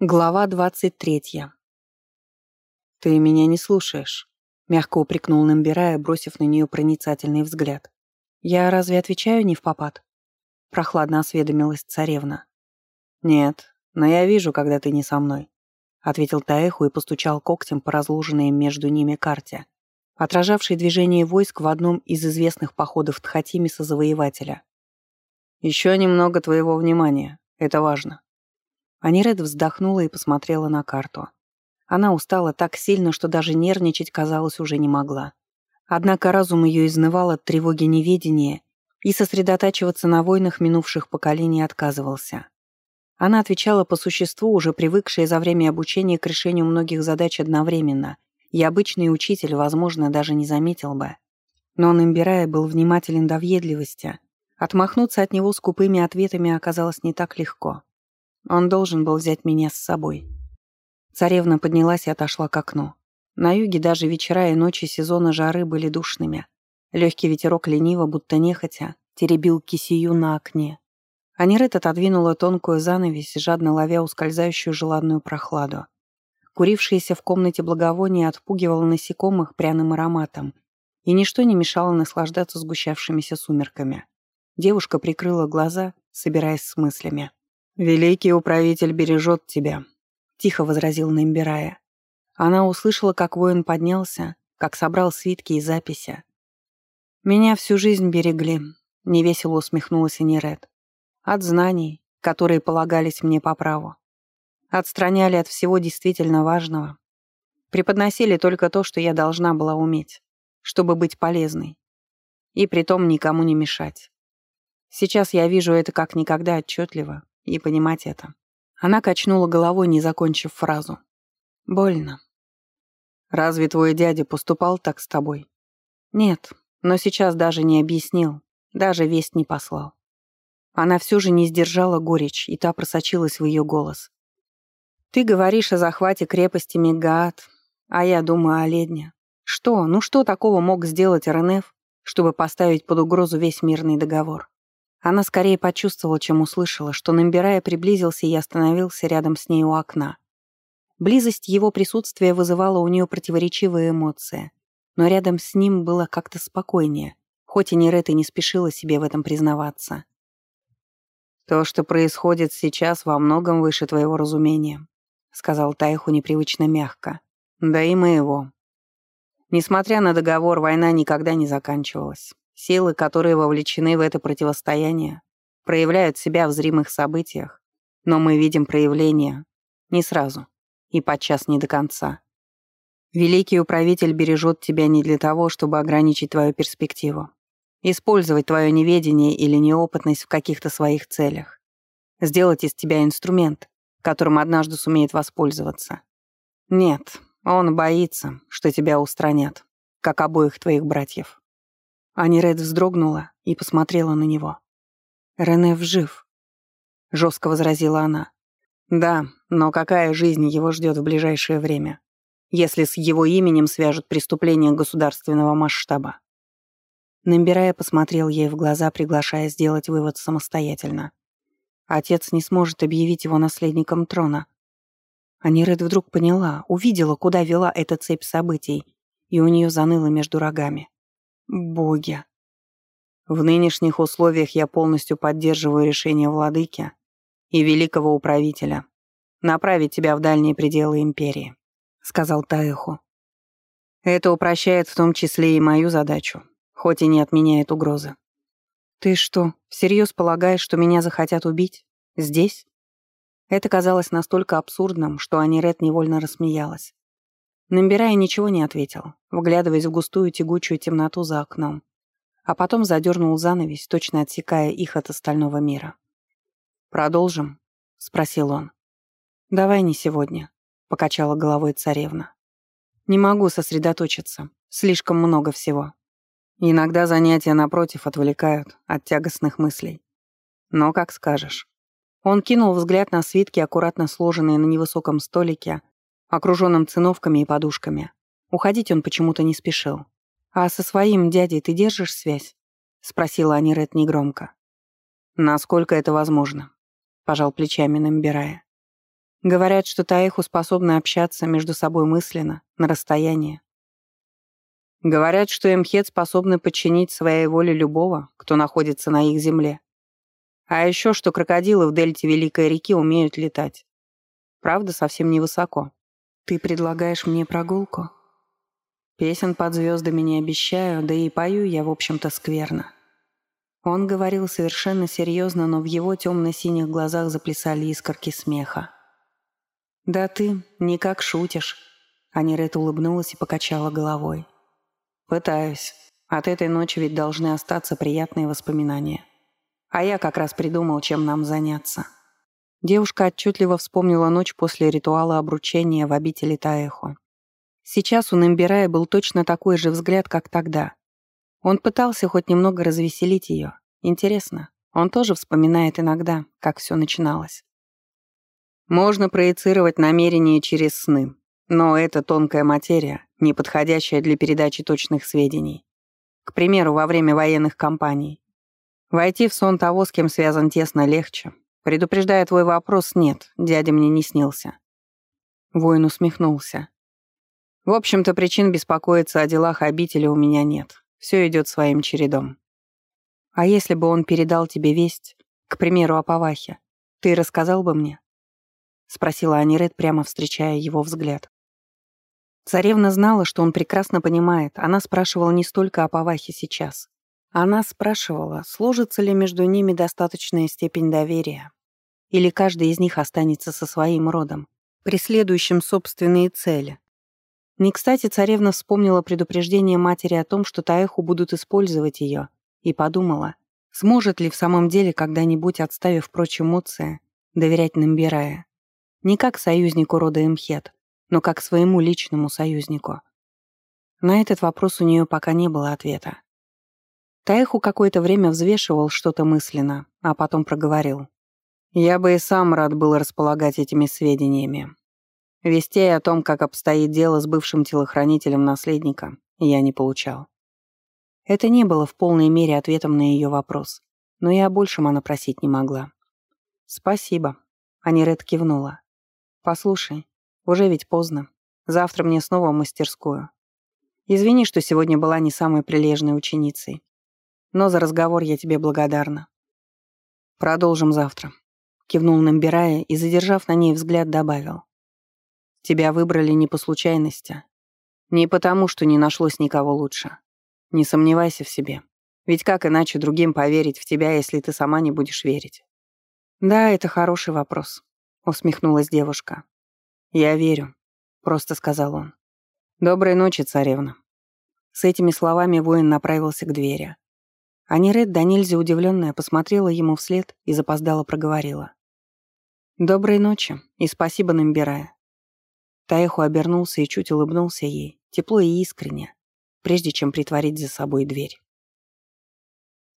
Глава двадцать третья. «Ты меня не слушаешь», — мягко упрекнул Намбирая, бросив на нее проницательный взгляд. «Я разве отвечаю не в попад?» — прохладно осведомилась царевна. «Нет, но я вижу, когда ты не со мной», — ответил Таэху и постучал когтем по разложенной между ними карте, отражавшей движение войск в одном из известных походов Тхатимиса Завоевателя. «Еще немного твоего внимания, это важно». Аниред вздохнула и посмотрела на карту. Она устала так сильно, что даже нервничать, казалось, уже не могла. Однако разум ее изнывал от тревоги неведения и сосредотачиваться на войнах минувших поколений отказывался. Она отвечала по существу, уже привыкшая за время обучения к решению многих задач одновременно, и обычный учитель, возможно, даже не заметил бы. Но он, имбирая, был внимателен до въедливости. Отмахнуться от него скупыми ответами оказалось не так легко. Он должен был взять меня с собой. Царевна поднялась и отошла к окну. На юге даже вечера и ночи сезона жары были душными. Легкий ветерок лениво, будто нехотя, теребил кисию на окне. Анирет отодвинула тонкую занавесь, жадно ловя ускользающую желанную прохладу. Курившееся в комнате благовоние отпугивало насекомых пряным ароматом, и ничто не мешало наслаждаться сгущавшимися сумерками. Девушка прикрыла глаза, собираясь с мыслями. «Великий управитель бережет тебя», — тихо возразил Намбирая. Она услышала, как воин поднялся, как собрал свитки и записи. «Меня всю жизнь берегли», — невесело усмехнулась Эниред. «От знаний, которые полагались мне по праву. Отстраняли от всего действительно важного. Преподносили только то, что я должна была уметь, чтобы быть полезной. И притом никому не мешать. Сейчас я вижу это как никогда отчетливо, и понимать это. Она качнула головой, не закончив фразу. «Больно». «Разве твой дядя поступал так с тобой?» «Нет, но сейчас даже не объяснил, даже весть не послал». Она все же не сдержала горечь, и та просочилась в ее голос. «Ты говоришь о захвате крепости Мегаат, а я думаю о Ледне. Что, ну что такого мог сделать РНФ, чтобы поставить под угрозу весь мирный договор?» Она скорее почувствовала, чем услышала, что Намбирая приблизился и остановился рядом с ней у окна. Близость его присутствия вызывала у нее противоречивые эмоции, но рядом с ним было как-то спокойнее, хоть и Нерет и не спешила себе в этом признаваться. «То, что происходит сейчас, во многом выше твоего разумения», сказал Тайху непривычно мягко. «Да и моего. Несмотря на договор, война никогда не заканчивалась. Силы, которые вовлечены в это противостояние, проявляют себя в зримых событиях, но мы видим проявления не сразу и подчас не до конца. Великий управитель бережет тебя не для того, чтобы ограничить твою перспективу, использовать твое неведение или неопытность в каких-то своих целях, сделать из тебя инструмент, которым однажды сумеет воспользоваться. Нет, он боится, что тебя устранят, как обоих твоих братьев. Аниред вздрогнула и посмотрела на него. «Рене жив», — жестко возразила она. «Да, но какая жизнь его ждет в ближайшее время, если с его именем свяжут преступление государственного масштаба?» Намбирая посмотрел ей в глаза, приглашая сделать вывод самостоятельно. Отец не сможет объявить его наследником трона. Аниред вдруг поняла, увидела, куда вела эта цепь событий, и у нее заныло между рогами. Боги. В нынешних условиях я полностью поддерживаю решение владыки и великого управителя направить тебя в дальние пределы империи, сказал Таэху. Это упрощает в том числе и мою задачу, хоть и не отменяет угрозы. Ты что, всерьез полагаешь, что меня захотят убить? Здесь? Это казалось настолько абсурдным, что Анирет невольно рассмеялась. Намбирая ничего не ответил, вглядываясь в густую тягучую темноту за окном, а потом задернул занавесь, точно отсекая их от остального мира. «Продолжим?» — спросил он. «Давай не сегодня», — покачала головой царевна. «Не могу сосредоточиться, слишком много всего. Иногда занятия, напротив, отвлекают от тягостных мыслей. Но как скажешь». Он кинул взгляд на свитки, аккуратно сложенные на невысоком столике, окруженном циновками и подушками. Уходить он почему-то не спешил. «А со своим дядей ты держишь связь?» — спросила Анирет негромко. «Насколько это возможно?» — пожал плечами, набирая. Говорят, что Таиху способны общаться между собой мысленно, на расстоянии. Говорят, что Эмхет способны подчинить своей воле любого, кто находится на их земле. А еще, что крокодилы в дельте Великой реки умеют летать. Правда, совсем невысоко. Ты предлагаешь мне прогулку? Песен под звездами не обещаю, да и пою я, в общем-то, скверно. Он говорил совершенно серьезно, но в его темно-синих глазах заплясали искорки смеха. «Да ты никак шутишь», — Анирет улыбнулась и покачала головой. «Пытаюсь. От этой ночи ведь должны остаться приятные воспоминания. А я как раз придумал, чем нам заняться». Девушка отчетливо вспомнила ночь после ритуала обручения в обители Таэхо. Сейчас у Нембирая был точно такой же взгляд, как тогда. Он пытался хоть немного развеселить ее. Интересно, он тоже вспоминает иногда, как все начиналось. Можно проецировать намерения через сны, но это тонкая материя, не подходящая для передачи точных сведений. К примеру, во время военных кампаний. Войти в сон того, с кем связан тесно, легче. Предупреждая твой вопрос, нет, дядя мне не снился. Воин усмехнулся. В общем-то, причин беспокоиться о делах обители у меня нет. Все идет своим чередом. А если бы он передал тебе весть, к примеру, о Павахе, ты рассказал бы мне? Спросила Аниред, прямо встречая его взгляд. Царевна знала, что он прекрасно понимает. Она спрашивала не столько о Павахе сейчас. Она спрашивала, сложится ли между ними достаточная степень доверия. Или каждый из них останется со своим родом, преследующим собственные цели, не кстати царевна вспомнила предупреждение матери о том, что Таэху будут использовать ее, и подумала, сможет ли в самом деле когда-нибудь, отставив прочь эмоции, доверять Намбирая. Не как союзнику рода Эмхет, но как своему личному союзнику. На этот вопрос у нее пока не было ответа. Таэху какое-то время взвешивал что-то мысленно, а потом проговорил. «Я бы и сам рад был располагать этими сведениями, Вестей о том, как обстоит дело с бывшим телохранителем наследника, я не получал. Это не было в полной мере ответом на ее вопрос, но и о большем она просить не могла. «Спасибо», — Аниред кивнула. «Послушай, уже ведь поздно. Завтра мне снова в мастерскую. Извини, что сегодня была не самой прилежной ученицей. Но за разговор я тебе благодарна. Продолжим завтра», — кивнул Намбирая и, задержав на ней взгляд, добавил. Тебя выбрали не по случайности. Не потому, что не нашлось никого лучше. Не сомневайся в себе. Ведь как иначе другим поверить в тебя, если ты сама не будешь верить? Да, это хороший вопрос, усмехнулась девушка. Я верю, просто сказал он. Доброй ночи, царевна. С этими словами воин направился к двери. Аниред, до нельзя удивленная, посмотрела ему вслед и запоздала проговорила. «Доброй ночи и спасибо, Намбирая. Таеху обернулся и чуть улыбнулся ей, тепло и искренне, прежде чем притворить за собой дверь.